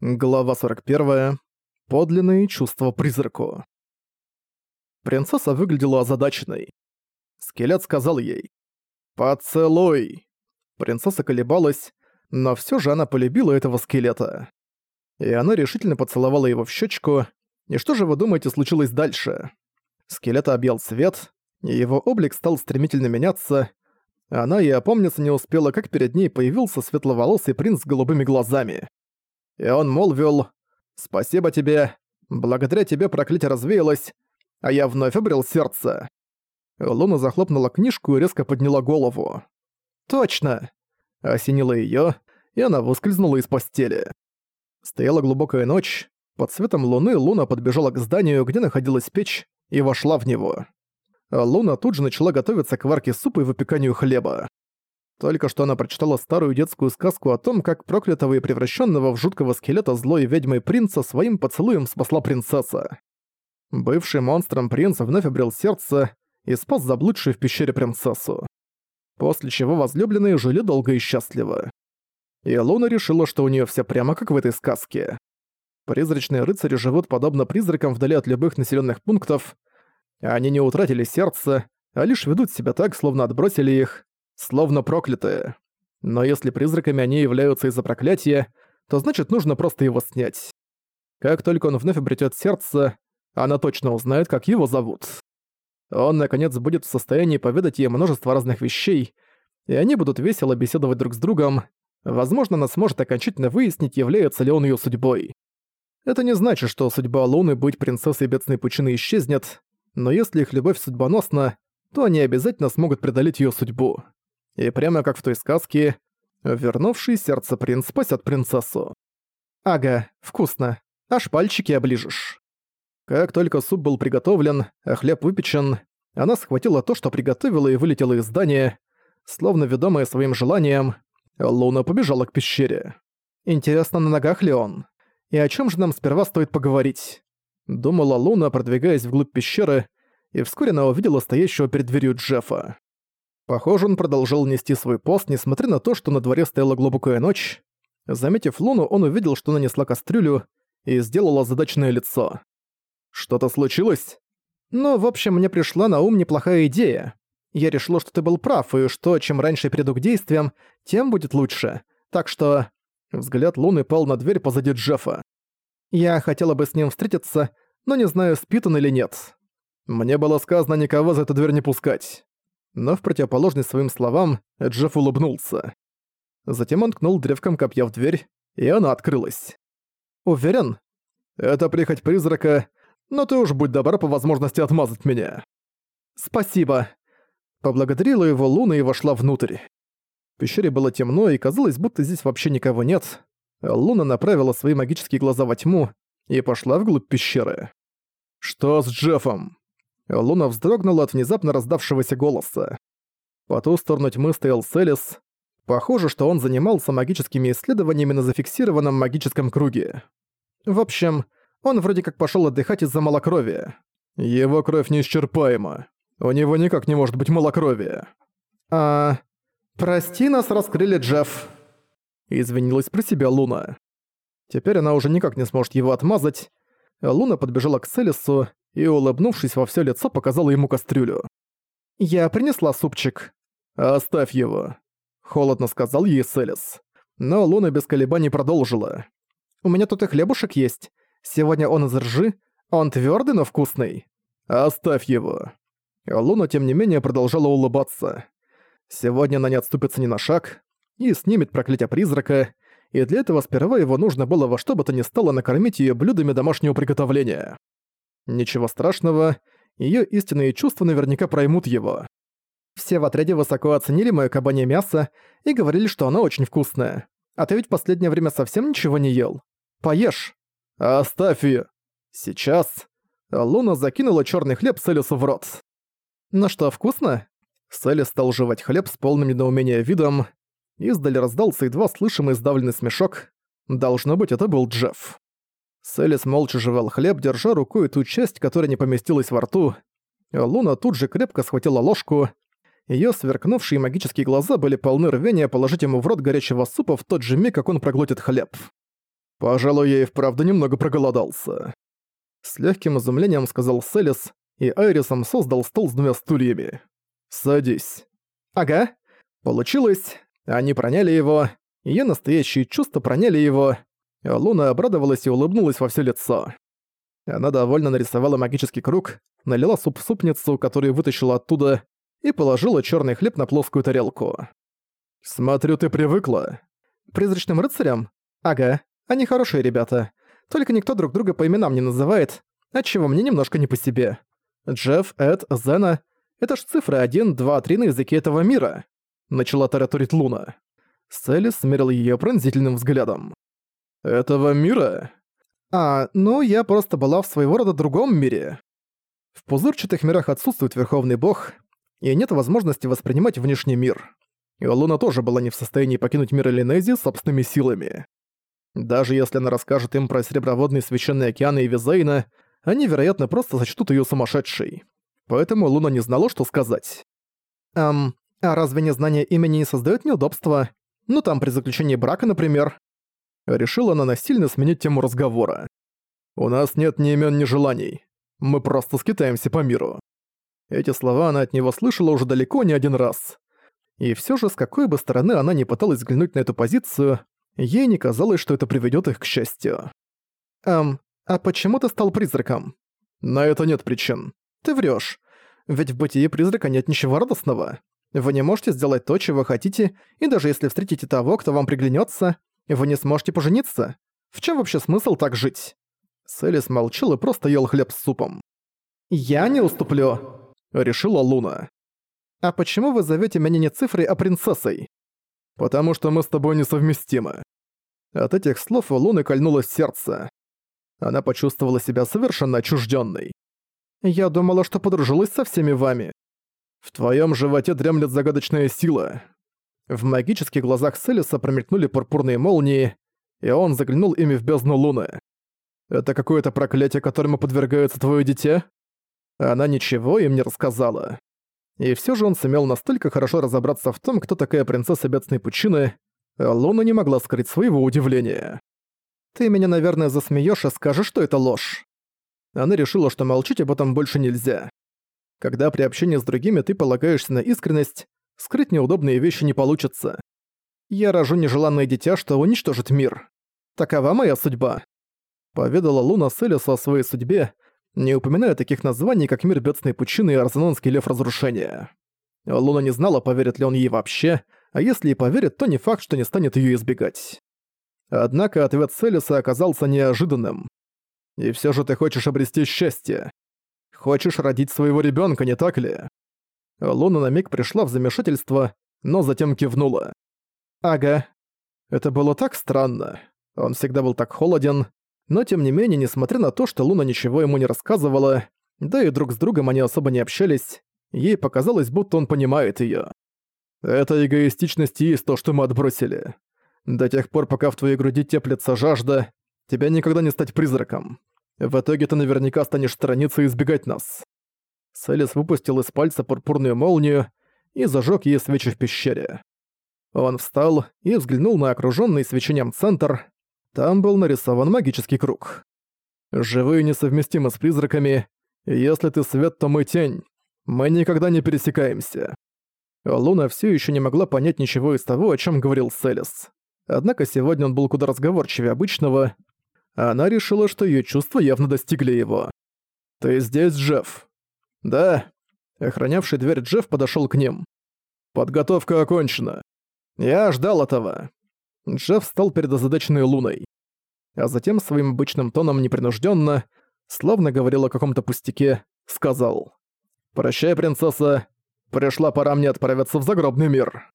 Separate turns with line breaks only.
Глава 41. Подлинные чувства призраку. Принцесса выглядела озадаченной. Скелет сказал ей «Поцелуй!». Принцесса колебалась, но всё же она полюбила этого скелета. И она решительно поцеловала его в щёчку. И что же вы думаете случилось дальше? Скелета объял свет, и его облик стал стремительно меняться. Она и опомниться не успела, как перед ней появился светловолосый принц с голубыми глазами. И он молвил «Спасибо тебе, благодаря тебе проклятие развеялось, а я вновь обрел сердце». Луна захлопнула книжку и резко подняла голову. «Точно!» Осенила её, и она выскользнула из постели. Стояла глубокая ночь, под светом луны Луна подбежала к зданию, где находилась печь, и вошла в него. Луна тут же начала готовиться к варке супа и выпеканию хлеба. Только что она прочитала старую детскую сказку о том, как проклятого и превращенного в жуткого скелета злой ведьмой принца своим поцелуем спасла принцесса. Бывший монстром принц вновь обрел сердце и спас заблудшую в пещере принцессу. После чего возлюбленные жили долго и счастливо. И Луна решила, что у нее все прямо как в этой сказке. Призрачные рыцари живут подобно призракам вдали от любых населенных пунктов. Они не утратили сердце, а лишь ведут себя так, словно отбросили их, словно проклятые. Но если призраками они являются из-за проклятия, то значит нужно просто его снять. Как только он вновь обретет сердце, она точно узнает, как его зовут. Он, наконец, будет в состоянии поведать ей множество разных вещей, и они будут весело беседовать друг с другом. Возможно, она сможет окончательно выяснить, является ли он ее судьбой. Это не значит, что судьба Луны быть принцессой Бедственной Пучины исчезнет, но если их любовь судьбоносна, то они обязательно смогут преодолеть ее судьбу. И прямо как в той сказке, вернувший сердце принц спасет принцессу. Ага, вкусно. Аж пальчики оближешь. Как только суп был приготовлен, а хлеб выпечен, она схватила то, что приготовила, и вылетела из здания. Словно ведомая своим желанием, Луна побежала к пещере. Интересно, на ногах ли он? И о чем же нам сперва стоит поговорить? Думала Луна, продвигаясь вглубь пещеры, и вскоре она увидела стоящего перед дверью Джеффа. Похоже, он продолжал нести свой пост, несмотря на то, что на дворе стояла глубокая ночь. Заметив Луну, он увидел, что она несла кастрюлю и сделала задачное лицо. «Что-то случилось?» «Ну, в общем, мне пришла на ум неплохая идея. Я решила, что ты был прав, и что чем раньше приду к действиям, тем будет лучше. Так что...» Взгляд Луны пал на дверь позади Джеффа. «Я хотела бы с ним встретиться, но не знаю, спит он или нет. Мне было сказано никого за эту дверь не пускать но в противоположность своим словам Джефф улыбнулся. Затем он ткнул древком копья в дверь, и она открылась. «Уверен? Это прихоть призрака, но ты уж будь добра по возможности отмазать меня». «Спасибо». Поблагодарила его Луна и вошла внутрь. В пещере было темно, и казалось, будто здесь вообще никого нет. Луна направила свои магические глаза во тьму и пошла вглубь пещеры. «Что с Джеффом?» Луна вздрогнула от внезапно раздавшегося голоса. По ту сторону тьмы стоял Селис. Похоже, что он занимался магическими исследованиями на зафиксированном магическом круге. В общем, он вроде как пошёл отдыхать из-за малокровия. Его кровь неисчерпаема. У него никак не может быть малокровия. А... «Прости, нас раскрыли, Джефф», — извинилась про себя Луна. Теперь она уже никак не сможет его отмазать. Луна подбежала к Селису и, улыбнувшись во всё лицо, показала ему кастрюлю. «Я принесла супчик». «Оставь его», — холодно сказал ей Селис. Но Луна без колебаний продолжила. «У меня тут и хлебушек есть. Сегодня он из ржи, он твёрдый, но вкусный». «Оставь его». Луна, тем не менее, продолжала улыбаться. Сегодня она не отступится ни на шаг и снимет проклятие призрака, и для этого сперва его нужно было во что бы то ни стало накормить её блюдами домашнего приготовления. Ничего страшного, её истинные чувства наверняка проймут его. Все в отряде высоко оценили моё кабанье мясо и говорили, что оно очень вкусное. А ты ведь последнее время совсем ничего не ел. Поешь. Оставь её. Сейчас. Луна закинула чёрный хлеб Селису в рот. Ну что, вкусно? Селис стал жевать хлеб с полным недоумения видом. Издали раздался едва слышимый сдавленный смешок. Должно быть, это был Джефф. Селис молча жевал хлеб, держа рукой ту часть, которая не поместилась во рту. Луна тут же крепко схватила ложку. Её сверкнувшие магические глаза были полны рвения положить ему в рот горячего супа в тот же миг, как он проглотит хлеб. Пожалуй, я и вправду немного проголодался. С легким изумлением сказал Селис, и Айрисом создал стол с двумя стульями. «Садись». «Ага». Получилось. Они проняли его, ее настоящие чувства проняли его. Луна обрадовалась и улыбнулась во все лицо. Она довольно нарисовала магический круг, налила суп в супницу, которую вытащила оттуда, и положила черный хлеб на плоскую тарелку. «Смотрю, ты привыкла». «Призрачным рыцарям? Ага, они хорошие ребята. Только никто друг друга по именам не называет, отчего мне немножко не по себе. Джефф, Эд, Зена — это ж цифры 1, 2, 3 на языке этого мира», — начала тараторить Луна. Селли смерил её пронзительным взглядом. «Этого мира?» «А, ну, я просто была в своего рода другом мире. В пузырчатых мирах отсутствует Верховный Бог, и нет возможности воспринимать внешний мир. И Луна тоже была не в состоянии покинуть мир Элинези собственными силами. Даже если она расскажет им про Сереброводный Священный Океан и Визейна, они, вероятно, просто сочтут её сумасшедшей. Поэтому Луна не знала, что сказать. «Эм, а разве незнание имени не создаёт неудобства? Ну там при заключении брака, например?» Решила она насильно сменить тему разговора. «У нас нет ни имён, ни желаний. Мы просто скитаемся по миру». Эти слова она от него слышала уже далеко не один раз. И всё же, с какой бы стороны она ни пыталась взглянуть на эту позицию, ей не казалось, что это приведёт их к счастью. «Эм, а почему ты стал призраком?» «На это нет причин». «Ты врёшь. Ведь в бытии призрака нет ничего радостного. Вы не можете сделать то, чего хотите, и даже если встретите того, кто вам приглянётся, вы не сможете пожениться. В чём вообще смысл так жить?» Селис молчал и просто ел хлеб с супом. «Я не уступлю», — решила Луна. «А почему вы зовёте меня не цифрой, а принцессой?» «Потому что мы с тобой несовместимы». От этих слов у Луны кольнуло сердце. Она почувствовала себя совершенно отчуждённой. «Я думала, что подружилась со всеми вами. В твоём животе дремлет загадочная сила». В магических глазах Селиса промелькнули пурпурные молнии, и он заглянул ими в бездну Луны. «Это какое-то проклятие, которому подвергается твоё дитя?» Она ничего им не рассказала. И всё же он сумел настолько хорошо разобраться в том, кто такая принцесса Бедственной Пучины, Луна не могла скрыть своего удивления. «Ты меня, наверное, засмеёшь и скажешь, что это ложь». Она решила, что молчать об этом больше нельзя. Когда при общении с другими ты полагаешься на искренность, скрыть неудобные вещи не получится. Я рожу нежеланное дитя, что уничтожит мир. Такова моя судьба. Поведала Луна Селису о своей судьбе, не упоминая таких названий, как Мир Бедственной Пучины и Арзенонский Лев Разрушения. Луна не знала, поверит ли он ей вообще, а если и поверит, то не факт, что не станет её избегать. Однако ответ Селиса оказался неожиданным. «И всё же ты хочешь обрести счастье. Хочешь родить своего ребёнка, не так ли?» Луна на миг пришла в замешательство, но затем кивнула. «Ага. Это было так странно. Он всегда был так холоден, но тем не менее, несмотря на то, что Луна ничего ему не рассказывала, да и друг с другом они особо не общались, ей показалось, будто он понимает её. Это эгоистичность и есть то, что мы отбросили. До тех пор, пока в твоей груди теплится жажда, тебя никогда не стать призраком. В итоге ты наверняка станешь сторониться и избегать нас. Селис выпустил из пальца пурпурную молнию и зажег ей свечи в пещере. Он встал и взглянул на окруженный свечением центр. Там был нарисован магический круг. «Живые несовместимы с призраками. Если ты свет, то мы тень. Мы никогда не пересекаемся». Луна все еще не могла понять ничего из того, о чем говорил Селис. Однако сегодня он был куда разговорчивее обычного. Она решила, что ее чувства явно достигли его. «Ты здесь, Джефф?» «Да». Охранявший дверь Джефф подошел к ним. «Подготовка окончена. Я ждал этого». Джефф стал перед озадаченной Луной. А затем своим обычным тоном непринужденно, словно говорил о каком-то пустяке, сказал «Прощай, принцесса, Пришла пора мне отправиться в загробный мир.